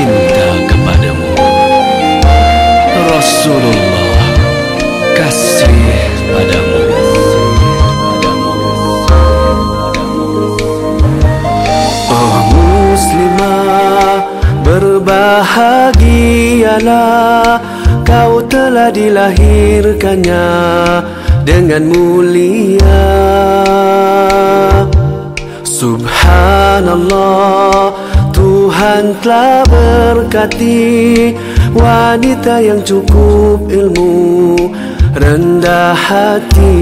cinta kepadamu. Rasulullah kasih padamu. Oh muslimah berbahagialah. Kau telah dilahirkannya dengan mulia. Subhanallah. Tuhan telah berkati wanita yang cukup ilmu rendah hati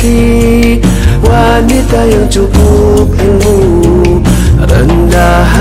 laki Wanita yang cukup ilmu Rendah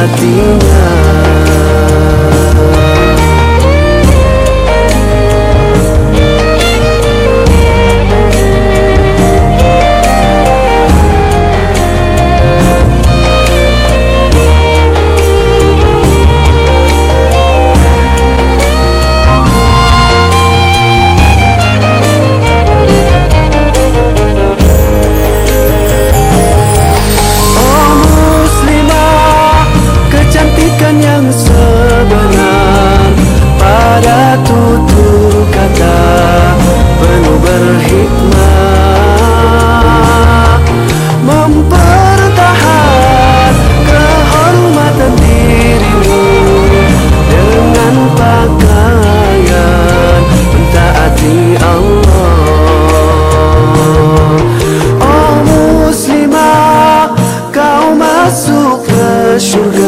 hatinya should